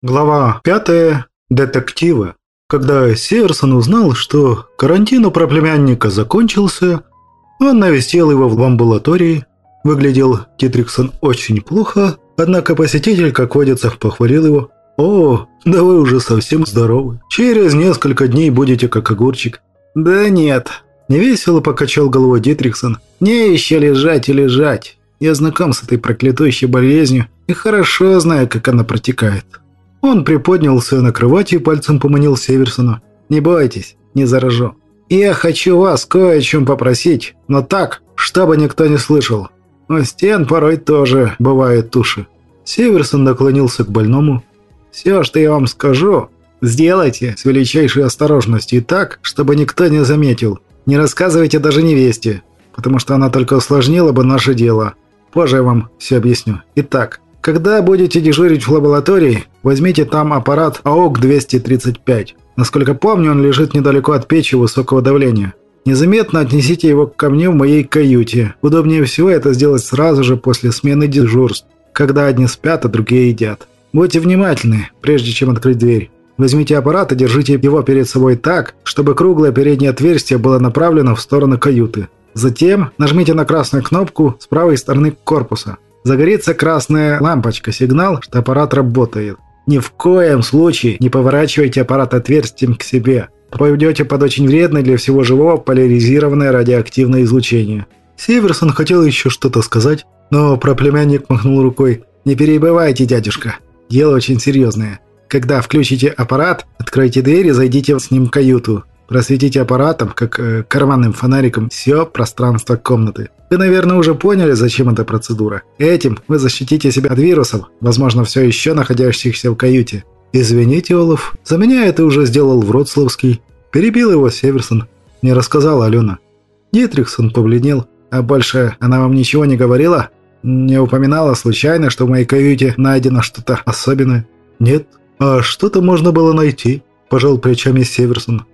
Глава 5. Детективы. Когда Северсон узнал, что карантин у проплемянника закончился, он навестил его в амбулатории. Выглядел Дитриксон очень плохо, однако посетитель, как водится, похвалил его. «О, да вы уже совсем здоровы. Через несколько дней будете как огурчик». «Да нет», – невесело покачал головой Дитриксон. «Мне еще лежать и лежать. Я знаком с этой проклятущей болезнью и хорошо знаю, как она протекает». Он приподнялся на кровати и пальцем поманил Северсона. «Не бойтесь, не заражу. Я хочу вас кое о чем попросить, но так, чтобы никто не слышал. У стен порой тоже бывают туши». Северсон наклонился к больному. «Все, что я вам скажу, сделайте с величайшей осторожностью и так, чтобы никто не заметил. Не рассказывайте даже невесте, потому что она только усложнила бы наше дело. Позже я вам все объясню. Итак, когда будете дежурить в лаборатории, возьмите там аппарат АОК-235. Насколько помню, он лежит недалеко от печи высокого давления. Незаметно отнесите его ко мне в моей каюте. Удобнее всего это сделать сразу же после смены дежурств, когда одни спят, а другие едят. Будьте внимательны, прежде чем открыть дверь. Возьмите аппарат и держите его перед собой так, чтобы круглое переднее отверстие было направлено в сторону каюты. Затем нажмите на красную кнопку с правой стороны корпуса. Загорится красная лампочка, сигнал, что аппарат работает. Ни в коем случае не поворачивайте аппарат отверстием к себе. Попадете под очень вредное для всего живого поляризированное радиоактивное излучение. Северсон хотел еще что-то сказать, но проплемянник махнул рукой. «Не перебывайте, дядюшка. Дело очень серьезное. Когда включите аппарат, откройте дверь и зайдите с ним в каюту. Просветите аппаратом, как э, карманным фонариком, все пространство комнаты. Вы, наверное, уже поняли, зачем эта процедура. Этим вы защитите себя от вирусов, возможно, все еще находящихся в каюте. «Извините, Олаф, за меня это уже сделал Вроцлавский». Перебил его Северсон. Не рассказала Алена. Дитрихсон побледнел. «А больше она вам ничего не говорила? Не упоминала случайно, что в моей каюте найдено что-то особенное?» «Нет. А что-то можно было найти», – пожал плечами Северсон.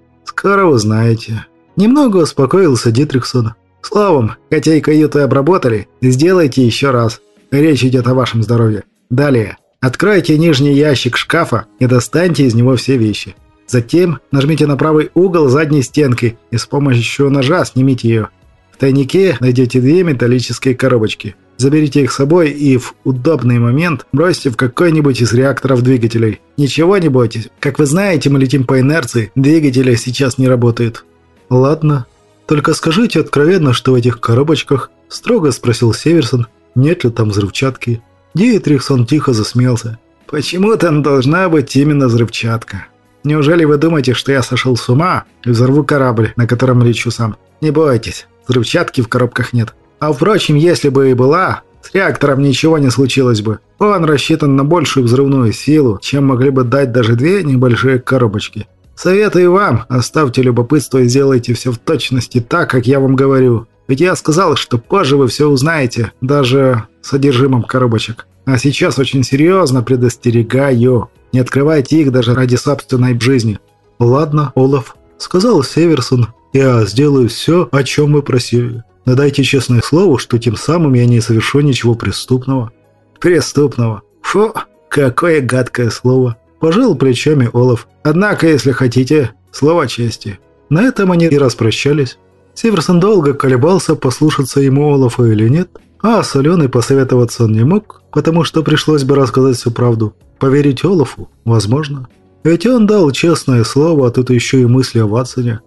«Скоро узнаете». Немного успокоился Дитрихсон. Словом, хотя и каюты обработали, сделайте еще раз. Речь идет о вашем здоровье. Далее. Откройте нижний ящик шкафа и достаньте из него все вещи. Затем нажмите на правый угол задней стенки и с помощью ножа снимите ее. В тайнике найдете две металлические коробочки. Заберите их с собой и в удобный момент бросьте в какой-нибудь из реакторов двигателей. Ничего не бойтесь. Как вы знаете, мы летим по инерции, двигатели сейчас не работают. Ладно, «Только скажите откровенно, что в этих коробочках?» – строго спросил Северсон. «Нет ли там взрывчатки?» Дитрихсон тихо засмеялся. «Почему там должна быть именно взрывчатка? Неужели вы думаете, что я сошел с ума и взорву корабль, на котором лечу сам? Не бойтесь, взрывчатки в коробках нет. А впрочем, если бы и была, с реактором ничего не случилось бы. Он рассчитан на большую взрывную силу, чем могли бы дать даже две небольшие коробочки. Советую вам, оставьте любопытство и сделайте все в точности так, как я вам говорю. Ведь я сказал, что позже вы все узнаете, даже содержимым коробочек. А сейчас очень серьезно предостерегаю. Не открывайте их даже ради собственной жизни. Ладно, Олаф, сказал Северсон. Я сделаю все, о чем вы просили. Но дайте честное слово, что тем самым я не совершу ничего преступного. Преступного? Фу, какое гадкое слово. Пожал плечами Олаф. Однако, если хотите, слова чести. На этом они и распрощались. Северсон долго колебался, послушаться ему Олафа или нет, а с Аленой посоветоваться он не мог, потому что пришлось бы рассказать всю правду. Поверить Олафу? Возможно. Ведь он дал честное слово, а тут еще и мысли о Ватсоне.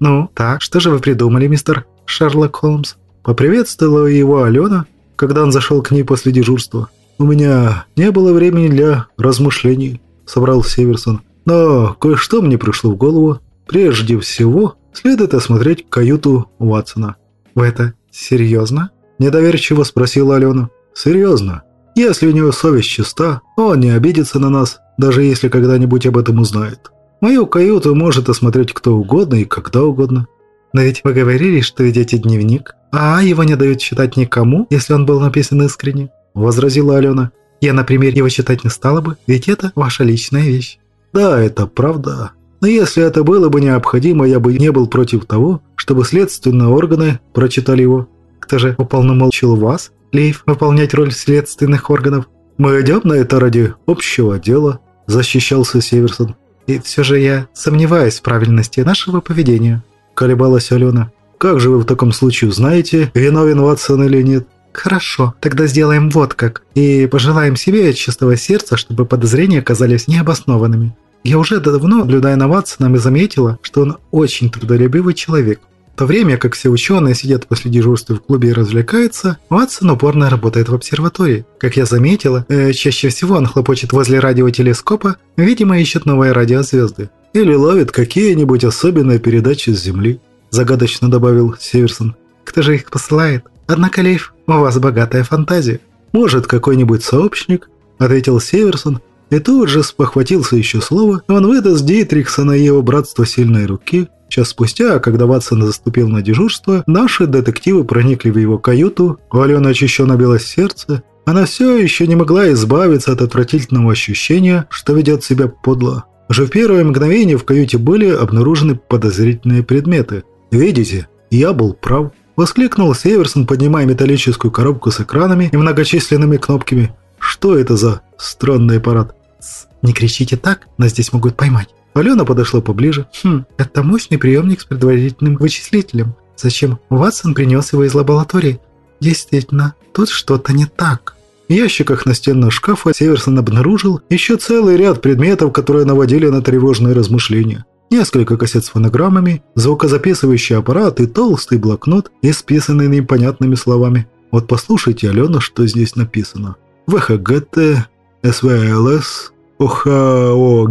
«Ну, так, что же вы придумали, мистер Шерлок Холмс?» Поприветствовала его Алена, когда он зашел к ней после дежурства. «У меня не было времени для размышлений», – собрал Северсон. «Но кое-что мне пришло в голову. Прежде всего, следует осмотреть каюту Ватсона». «Вы это серьезно?» – недоверчиво спросила Алена. «Серьезно. Если у него совесть чиста, он не обидится на нас, даже если когда-нибудь об этом узнает. Мою каюту может осмотреть кто угодно и когда угодно». «Но ведь вы говорили, что ведете дневник, а его не дают читать никому, если он был написан искренне», – возразила Алена. Я, например, его читать не стала бы, ведь это ваша личная вещь. Да, это правда. Но если это было бы необходимо, я бы не был против того, чтобы следственные органы прочитали его. Кто же уполномочил вас, Лейф, выполнять роль следственных органов? Мы идем на это ради общего дела. – защищался Северсон. «И все же я сомневаюсь в правильности нашего поведения», – колебалась Алена. «Как же вы в таком случае узнаете, виновен Ватсон или нет?» «Хорошо, тогда сделаем вот как. И пожелаем себе от чистого сердца, чтобы подозрения оказались необоснованными. Я уже давно, наблюдая на Ватсона, заметила, что он очень трудолюбивый человек. В то время как все ученые сидят после дежурства в клубе и развлекаются, Ватсон упорно работает в обсерватории. Как я заметила, э, чаще всего он хлопочет возле радиотелескопа, видимо, ищет новые радиозвезды. Или ловит какие-нибудь особенные передачи с Земли, загадочно добавил Северсон. Кто же их посылает? Однако, Лейф, у вас богатая фантазия. Может, какой-нибудь сообщник? Ответил Северсон, и тут же спохватился еще слово, он выдаст Дитриксона и его братство сильной руки. Час спустя, когда Ватсон заступил на дежурство, наши детективы проникли в его каюту, у Алены очищенно билось сердце, она все еще не могла избавиться от отвратительного ощущения, что ведет себя подло. Уже в первое мгновение в каюте были обнаружены подозрительные предметы. «Видите, я был прав», – воскликнул Северсон, поднимая металлическую коробку с экранами и многочисленными кнопками. «Что это за странный аппарат?» «Не кричите так, нас здесь могут поймать». Алена подошла поближе. «Хм, это мощный приемник с предварительным вычислителем. Зачем Ватсон принес его из лаборатории? Действительно, тут что-то не так». Ящиках настенного шкафа Северсон обнаружил еще целый ряд предметов, которые наводили на тревожные размышления. Несколько кассет с фонограммами, звукозаписывающий аппарат и толстый блокнот, исписанный непонятными словами. Вот послушайте, Алена, что здесь написано. ВХГТ, СВЛС, ОХОГХИМ,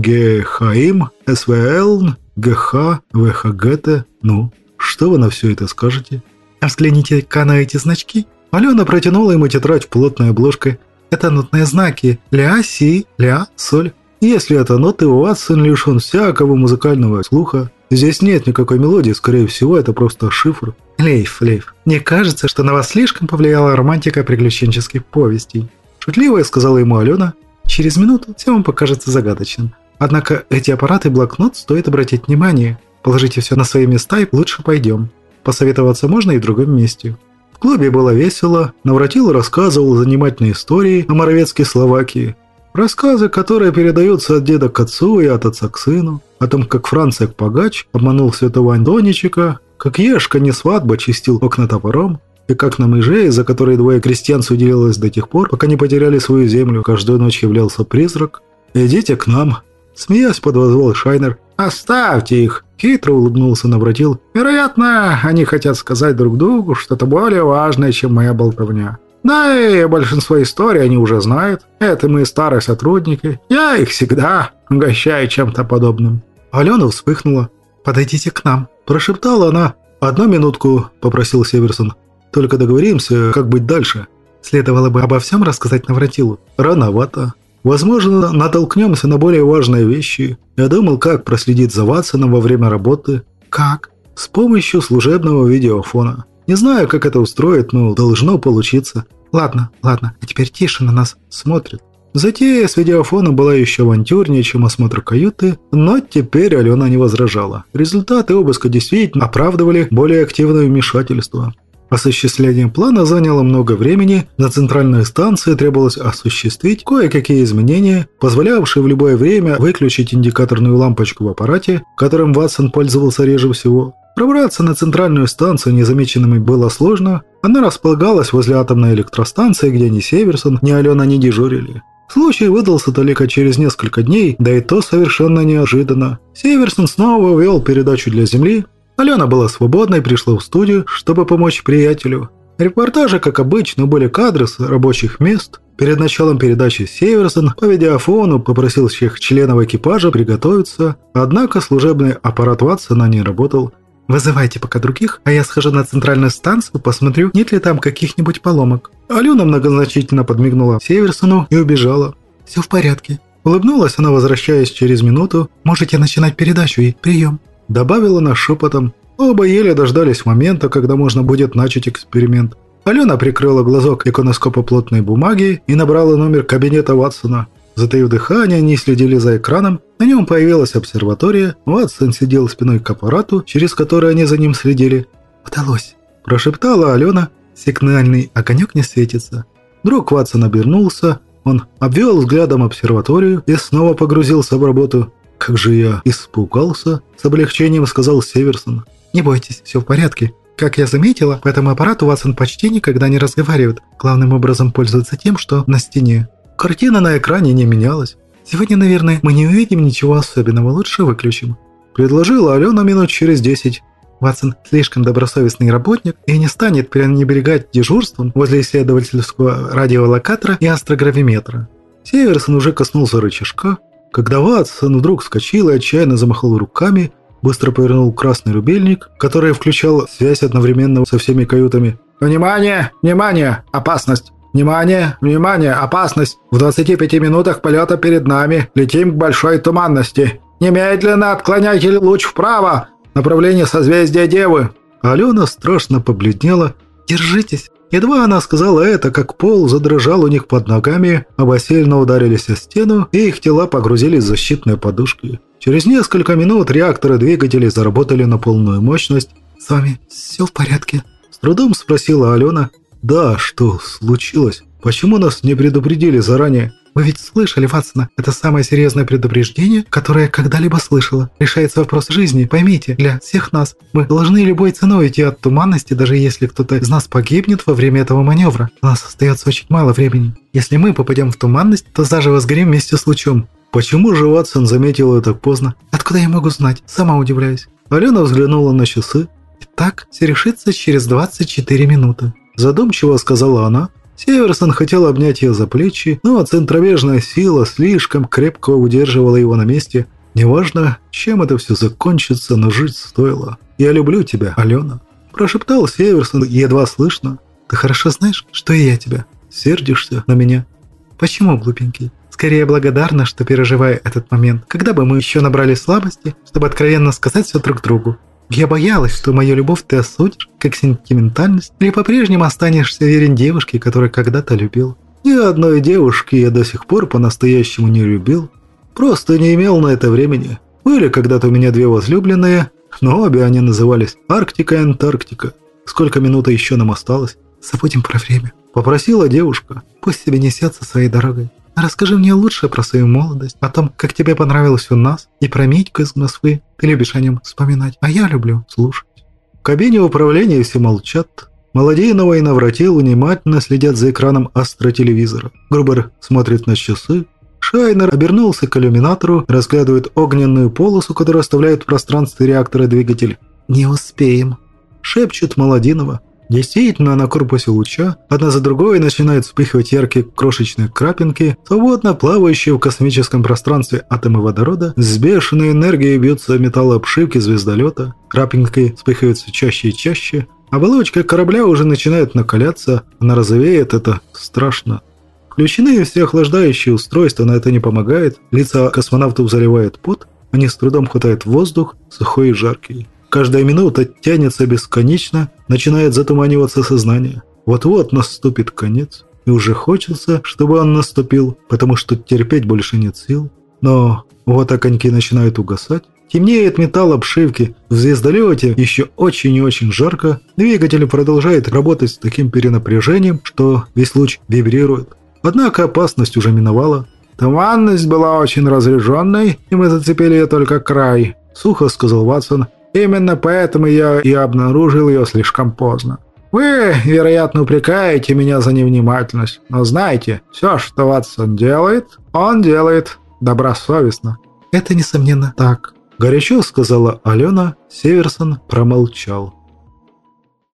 СВЛ, ГХ, ВХГТ. Ну, что вы на все это скажете? А взгляните-ка на эти значки. Алена протянула ему тетрадь в плотной обложке. Это нотные знаки ля, си, ля, соль. Если это ноты, у вас сын лишен всякого музыкального слуха. Здесь нет никакой мелодии, скорее всего, это просто шифр. Лейф, Лейф, мне кажется, что на вас слишком повлияла романтика приключенческих повестей. Шутливо сказала ему Алена. Через минуту все вам покажется загадочным. Однако эти аппараты и блокнот стоит обратить внимание. Положите все на свои места и лучше пойдем. Посоветоваться можно и в другом месте. Клубе было весело, Навратил рассказывал занимательные истории о Моровецкой Словакии. Рассказы, которые передаются от деда к отцу и от отца к сыну. О том, как Францик Погач обманул святого Антоничика, как Ешка не свадьба чистил окна топором, и как на мыже, за которые двое крестьян судилось до тех пор, пока не потеряли свою землю, каждую ночь являлся призрак. «Идите к нам!» Смеясь, подозвал Шайнер. «Оставьте их!» Хитро улыбнулся Навратил. «Вероятно, они хотят сказать друг другу что-то более важное, чем моя болтовня. Да и большинство историй они уже знают. Это мы старые сотрудники. Я их всегда угощаю чем-то подобным». Алена вспыхнула. «Подойдите к нам», – прошептала она. «Одну минутку», – попросил Северсон. Только договоримся, как быть дальше. Следовало бы обо всем рассказать Навратилу. Рановато. Возможно, натолкнемся на более важные вещи. Я думал, как проследить за Ватсоном во время работы. Как? С помощью служебного видеофона. Не знаю, как это устроить, но должно получиться. Ладно, ладно, а теперь тише на нас смотрит. Затея с видеофоном была еще авантюрнее, чем осмотр каюты, но теперь Алена не возражала. Результаты обыска действительно оправдывали более активное вмешательство. Осуществление плана заняло много времени, на центральной станции требовалось осуществить кое-какие изменения, позволявшие в любое время выключить индикаторную лампочку в аппарате, которым Ватсон пользовался реже всего. Пробраться на центральную станцию незамеченными было сложно, она располагалась возле атомной электростанции, где ни Северсон, ни Алена не дежурили. Случай выдался только через несколько дней, да и то совершенно неожиданно. Северсон снова вел передачу для Земли, Алена была свободна и пришла в студию, чтобы помочь приятелю. Репортажи, как обычно, были кадры с рабочих мест. Перед началом передачи Северсон по видеофону попросил всех членов экипажа приготовиться, однако служебный аппарат Ватсона не работал. «Вызывайте пока других, а я схожу на центральную станцию, посмотрю, нет ли там каких-нибудь поломок». Алена многозначительно подмигнула Северсону и убежала. «Все в порядке». Улыбнулась она, возвращаясь через минуту. «Можете начинать передачу и прием». Добавила она шепотом. Оба еле дождались момента, когда можно будет начать эксперимент. Алена прикрыла глазок иконоскопа плотной бумаги и набрала номер кабинета Ватсона. Затаив дыхание, они следили за экраном. На нем появилась обсерватория. Ватсон сидел спиной к аппарату, через который они за ним следили. «Удалось», – прошептала Алена. «Сигнальный огонек не светится». Друг Ватсон обернулся. Он обвел взглядом обсерваторию и снова погрузился в работу. «Как же я испугался!» – с облегчением сказал Северсон. «Не бойтесь, все в порядке. Как я заметила, по этому аппарату Ватсон почти никогда не разговаривает. Главным образом пользуется тем, что на стене. Картина на экране не менялась. Сегодня, наверное, мы не увидим ничего особенного, лучше выключим». Предложила Алена минут через десять. Ватсон слишком добросовестный работник и не станет пренебрегать дежурством возле исследовательского радиолокатора и астрогравиметра. Северсон уже коснулся рычажка, когда Ватсон вдруг вскочил и отчаянно замахал руками, быстро повернул красный рубильник, который включал связь одновременно со всеми каютами. «Внимание! Внимание! Опасность! Внимание! Внимание! Опасность! В 25 минутах полета перед нами! Летим к большой туманности! Немедленно отклоняйте луч вправо! Направление созвездия Девы!» Алена страшно побледнела. «Держитесь!» Едва она сказала это, как пол задрожал у них под ногами, оба сильно ударились о стену, и их тела погрузились в защитные подушки. Через несколько минут реакторы двигателей заработали на полную мощность. «С вами все в порядке?» С трудом спросила Алена. «Да, что случилось? Почему нас не предупредили заранее?» Вы ведь слышали, Ватсона, это самое серьезное предупреждение, которое я когда-либо слышала. Решается вопрос жизни, поймите, для всех нас. Мы должны любой ценой идти от туманности, даже если кто-то из нас погибнет во время этого маневра. У нас остается очень мало времени. Если мы попадем в туманность, то заживо сгорим вместе с лучом. Почему же Ватсон заметил это так поздно? Откуда я могу знать? Сама удивляюсь. Алена взглянула на часы. Итак, все решится через 24 минуты. Задумчиво сказала она, Северсон хотел обнять ее за плечи, но центробежная сила слишком крепко удерживала его на месте. «Неважно, чем это все закончится, но жить стоило. Я люблю тебя, Алена», – прошептал Северсон едва слышно. «Ты хорошо знаешь, что и я тебя. Сердишься на меня?» «Почему, глупенький?» Скорее благодарна, что переживаю этот момент, когда бы мы еще набрали слабости, чтобы откровенно сказать все друг другу. Я боялась, что мою любовь ты осудишь, как сентиментальность, или по-прежнему останешься верен девушке, которую когда-то любил. Ни одной девушки я до сих пор по-настоящему не любил. Просто не имел на это времени. Были когда-то у меня две возлюбленные, но обе они назывались Арктика и Антарктика. Сколько минут еще нам осталось? Забудем про время. Попросила девушка. Пусть себе несется своей дорогой. Расскажи мне лучше про свою молодость, о том, как тебе понравилось у нас, и про Митьку из Москвы. Ты любишь о нем вспоминать, а я люблю слушать. В кабине управления все молчат. Молодейного и Навратил внимательно следят за экраном астротелевизора. Грубер смотрит на часы. Шайнер обернулся к иллюминатору, разглядывает огненную полосу, которую оставляет в пространстве реактора двигатель. «Не успеем», – шепчет Молодинова. Действительно, на корпусе луча одна за другой начинают вспыхивать яркие крошечные крапинки, свободно плавающие в космическом пространстве атомы водорода, с бешеной энергией бьются металлообшивки звездолета, крапинки вспыхивают все чаще и чаще, оболочка корабля уже начинает накаляться, она розовеет, это страшно. Включены все охлаждающие устройства, но это не помогает, лица космонавтов заливает пот, они с трудом хватают воздух, сухой и жаркий. Каждая минута тянется бесконечно, начинает затуманиваться сознание. Вот-вот наступит конец, и уже хочется, чтобы он наступил, потому что терпеть больше нет сил. Но вот огоньки начинают угасать, темнеет металл обшивки, в звездолете еще очень и очень жарко, двигатель продолжает работать с таким перенапряжением, что весь луч вибрирует. Однако опасность уже миновала. «Туманность была очень разряженной, и мы зацепили ее только край», — сухо сказал Ватсон, Именно поэтому я и обнаружил ее слишком поздно. Вы, вероятно, упрекаете меня за невнимательность, но знайте, все, что Ватсон делает, он делает добросовестно. Это, несомненно, так. Горячо сказала Алена, Северсон промолчал.